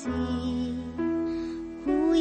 kasih ku